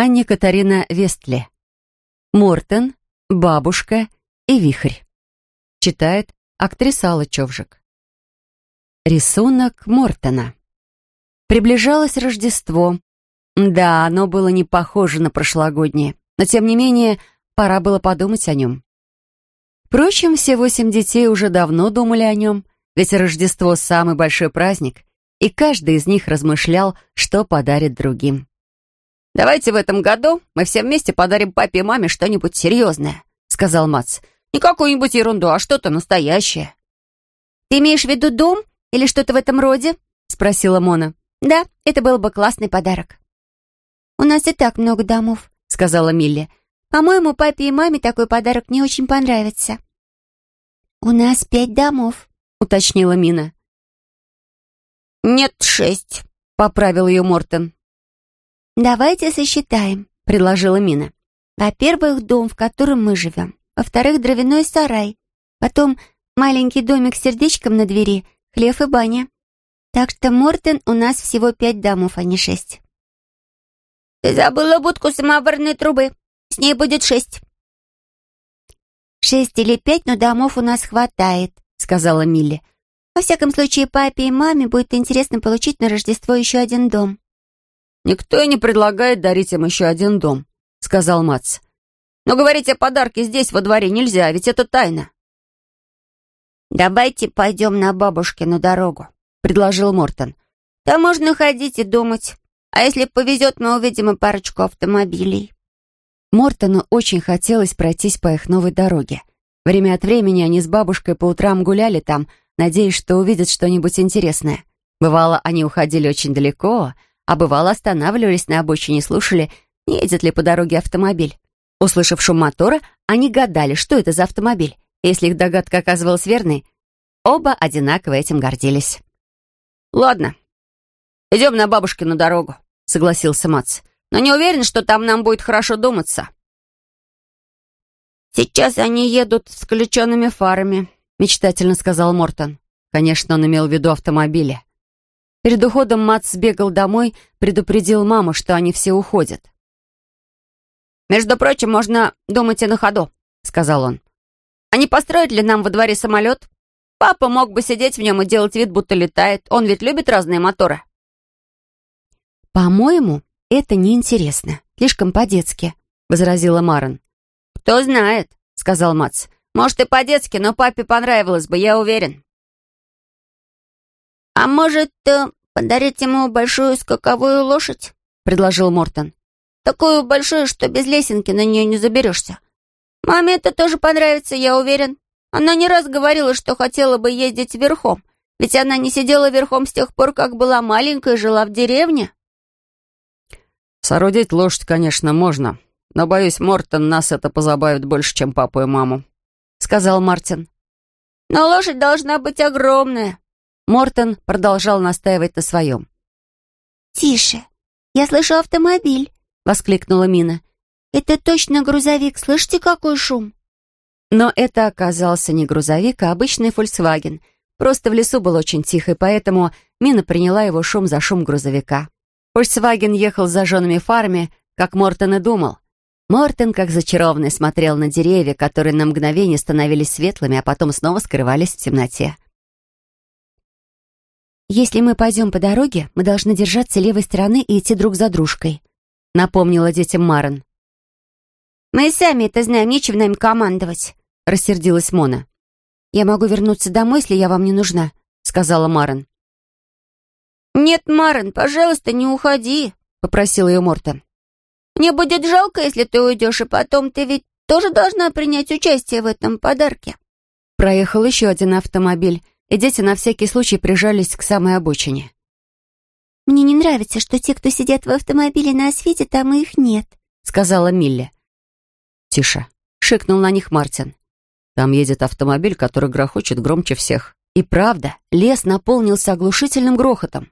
Анне Катарина Вестли. Мортен, бабушка и вихрь. Читает актриса Алла Човжик. Рисунок Мортона. Приближалось Рождество. Да, оно было не похоже на прошлогоднее, но тем не менее пора было подумать о нем. Впрочем, все восемь детей уже давно думали о нем, ведь Рождество — самый большой праздник, и каждый из них размышлял, что подарит другим. «Давайте в этом году мы все вместе подарим папе и маме что-нибудь серьезное», — сказал Мац. «Не какую-нибудь ерунду, а что-то настоящее». «Ты имеешь в виду дом или что-то в этом роде?» — спросила Мона. «Да, это был бы классный подарок». «У нас и так много домов», — сказала Милли. «По-моему, папе и маме такой подарок не очень понравится». «У нас пять домов», — уточнила Мина. «Нет, шесть», — поправил ее Мортон. «Давайте сосчитаем», — предложила Мина. «Во-первых, дом, в котором мы живем. Во-вторых, дровяной сарай. Потом маленький домик с сердечком на двери, хлев и баня. Так что, Мортен, у нас всего пять домов, а не шесть». «Ты забыла будку самоварной трубы. С ней будет шесть». «Шесть или пять, но домов у нас хватает», — сказала Милли. «Во всяком случае, папе и маме будет интересно получить на Рождество еще один дом». «Никто и не предлагает дарить им еще один дом», — сказал Мац. «Но говорить о подарке здесь, во дворе, нельзя, ведь это тайна». «Давайте пойдем на бабушкину дорогу», — предложил Мортон. «Там можно ходить и думать. А если повезет, мы увидим и парочку автомобилей». Мортону очень хотелось пройтись по их новой дороге. Время от времени они с бабушкой по утрам гуляли там, надеясь, что увидят что-нибудь интересное. Бывало, они уходили очень далеко, а бывало останавливались на обочине и слушали, не едет ли по дороге автомобиль. Услышав шум мотора, они гадали, что это за автомобиль. Если их догадка оказывалась верной, оба одинаково этим гордились. «Ладно, идем на бабушкину дорогу», — согласился Мац. «Но не уверен, что там нам будет хорошо думаться». «Сейчас они едут с включенными фарами», — мечтательно сказал Мортон. Конечно, он имел в виду автомобили. Перед уходом Мат сбегал домой, предупредил маму, что они все уходят. «Между прочим, можно думать и на ходу», — сказал он. «А не построить ли нам во дворе самолет? Папа мог бы сидеть в нем и делать вид, будто летает. Он ведь любит разные моторы». «По-моему, это неинтересно. Слишком по-детски», — возразила Марен. «Кто знает», — сказал Мац. «Может, и по-детски, но папе понравилось бы, я уверен». «А может, э, подарить ему большую скаковую лошадь?» — предложил Мортон. «Такую большую, что без лесенки на нее не заберешься. Маме это тоже понравится, я уверен. Она не раз говорила, что хотела бы ездить верхом, ведь она не сидела верхом с тех пор, как была маленькая и жила в деревне». «Соорудить лошадь, конечно, можно, но, боюсь, Мортон нас это позабавит больше, чем папу и маму», — сказал Мартин. «Но лошадь должна быть огромная», Мортон продолжал настаивать на своем. «Тише! Я слышу автомобиль!» — воскликнула Мина. «Это точно грузовик! Слышите, какой шум?» Но это оказался не грузовик, а обычный «Фольксваген». Просто в лесу было очень тихо, и поэтому Мина приняла его шум за шум грузовика. «Фольксваген» ехал с зажженными фарами, как Мортон и думал. Мортон, как зачарованный, смотрел на деревья, которые на мгновение становились светлыми, а потом снова скрывались в темноте. «Если мы пойдем по дороге, мы должны держаться левой стороны и идти друг за дружкой», — напомнила детям Марен. «Мы сами это знаем, нечего нам командовать», — рассердилась Мона. «Я могу вернуться домой, если я вам не нужна», — сказала Марен. «Нет, Марен, пожалуйста, не уходи», — попросил ее Мортон. «Мне будет жалко, если ты уйдешь, и потом ты ведь тоже должна принять участие в этом подарке». Проехал еще один автомобиль, и дети на всякий случай прижались к самой обочине. «Мне не нравится, что те, кто сидят в автомобиле на освете, там их нет», — сказала Милли. «Тише», — шикнул на них Мартин. «Там едет автомобиль, который грохочет громче всех». И правда, лес наполнился оглушительным грохотом.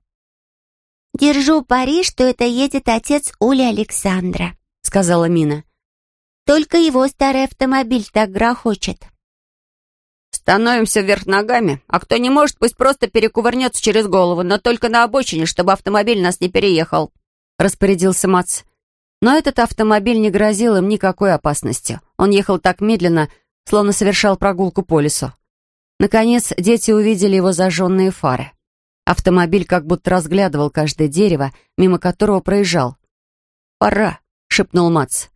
«Держу пари, что это едет отец Ули Александра», — сказала Мина. «Только его старый автомобиль так грохочет». «Становимся вверх ногами, а кто не может, пусть просто перекувырнется через голову, но только на обочине, чтобы автомобиль нас не переехал», — распорядился Мац. Но этот автомобиль не грозил им никакой опасностью. Он ехал так медленно, словно совершал прогулку по лесу. Наконец, дети увидели его зажженные фары. Автомобиль как будто разглядывал каждое дерево, мимо которого проезжал. «Пора», — шепнул Мац.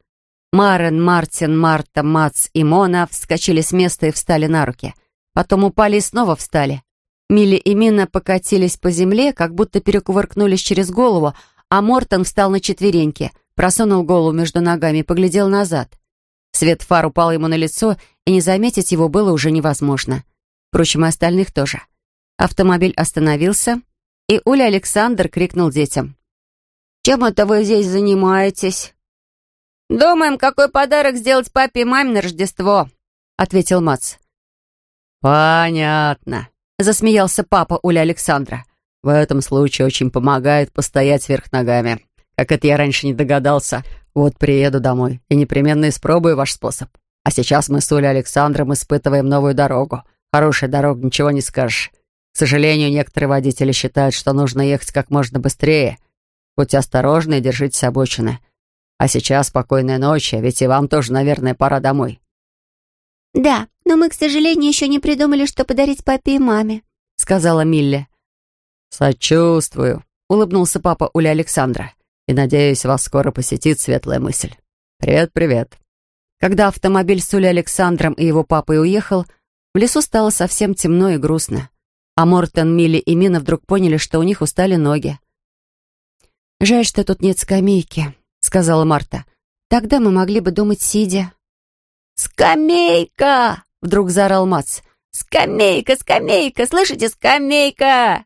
Марен, Мартин, Марта, Мац и Мона вскочили с места и встали на руки. Потом упали и снова встали. Милли и Мина покатились по земле, как будто перекувыркнулись через голову, а Мортон встал на четвереньки, просунул голову между ногами и поглядел назад. Свет фар упал ему на лицо, и не заметить его было уже невозможно. Впрочем, и остальных тоже. Автомобиль остановился, и Уля Александр крикнул детям. «Чем это вы здесь занимаетесь?» «Думаем, какой подарок сделать папе и маме на Рождество», — ответил Мац. «Понятно», — засмеялся папа Уля Александра. «В этом случае очень помогает постоять вверх ногами. Как это я раньше не догадался. Вот приеду домой и непременно испробую ваш способ. А сейчас мы с Улей Александром испытываем новую дорогу. Хорошая дорога, ничего не скажешь. К сожалению, некоторые водители считают, что нужно ехать как можно быстрее. Будьте осторожны и держитесь обочины. А сейчас спокойной ночи, ведь и вам тоже, наверное, пора домой». «Да, но мы, к сожалению, еще не придумали, что подарить папе и маме», — сказала Милли. «Сочувствую», — улыбнулся папа Уля Александра. «И надеюсь, вас скоро посетит светлая мысль. Привет-привет». Когда автомобиль с Улей Александром и его папой уехал, в лесу стало совсем темно и грустно. А Мортон, Милли и Мина вдруг поняли, что у них устали ноги. «Жаль, что тут нет скамейки», — сказала Марта. «Тогда мы могли бы думать, сидя». «Скамейка!» — вдруг заорал Мац. «Скамейка, скамейка! Слышите, скамейка!»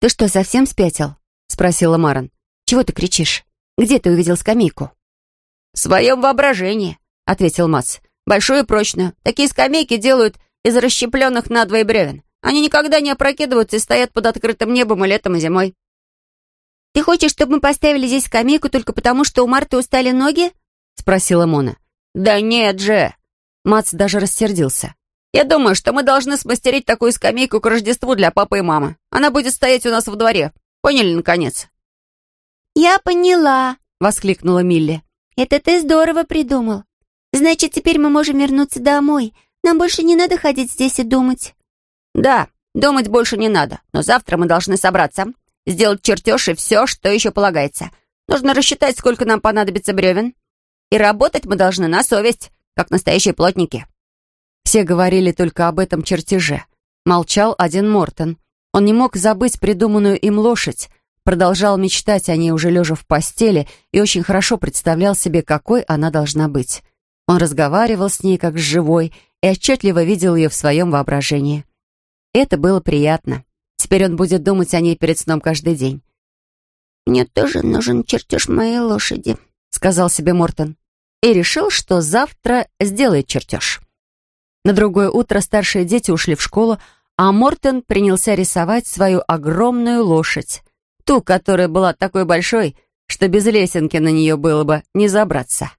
«Ты что, совсем спятил?» — спросила Маран. «Чего ты кричишь? Где ты увидел скамейку?» «В своем воображении», — ответил Мац. «Большую и прочную. Такие скамейки делают из расщепленных надвое бревен. Они никогда не опрокидываются и стоят под открытым небом и летом, и зимой. «Ты хочешь, чтобы мы поставили здесь скамейку только потому, что у Марты устали ноги?» — спросила Мона. «Да нет же!» Мац даже рассердился. «Я думаю, что мы должны смастерить такую скамейку к Рождеству для папы и мамы. Она будет стоять у нас во дворе. Поняли, наконец?» «Я поняла!» — воскликнула Милли. «Это ты здорово придумал. Значит, теперь мы можем вернуться домой. Нам больше не надо ходить здесь и думать». «Да, думать больше не надо. Но завтра мы должны собраться сделать чертеж и все, что еще полагается. Нужно рассчитать, сколько нам понадобится бревен. И работать мы должны на совесть, как настоящие плотники». Все говорили только об этом чертеже. Молчал один Мортон. Он не мог забыть придуманную им лошадь, продолжал мечтать о ней уже лежа в постели и очень хорошо представлял себе, какой она должна быть. Он разговаривал с ней как с живой и отчетливо видел ее в своем воображении. Это было приятно. Теперь он будет думать о ней перед сном каждый день. «Мне тоже нужен чертеж моей лошади», — сказал себе Мортон. И решил, что завтра сделает чертеж. На другое утро старшие дети ушли в школу, а Мортон принялся рисовать свою огромную лошадь. Ту, которая была такой большой, что без лесенки на нее было бы не забраться.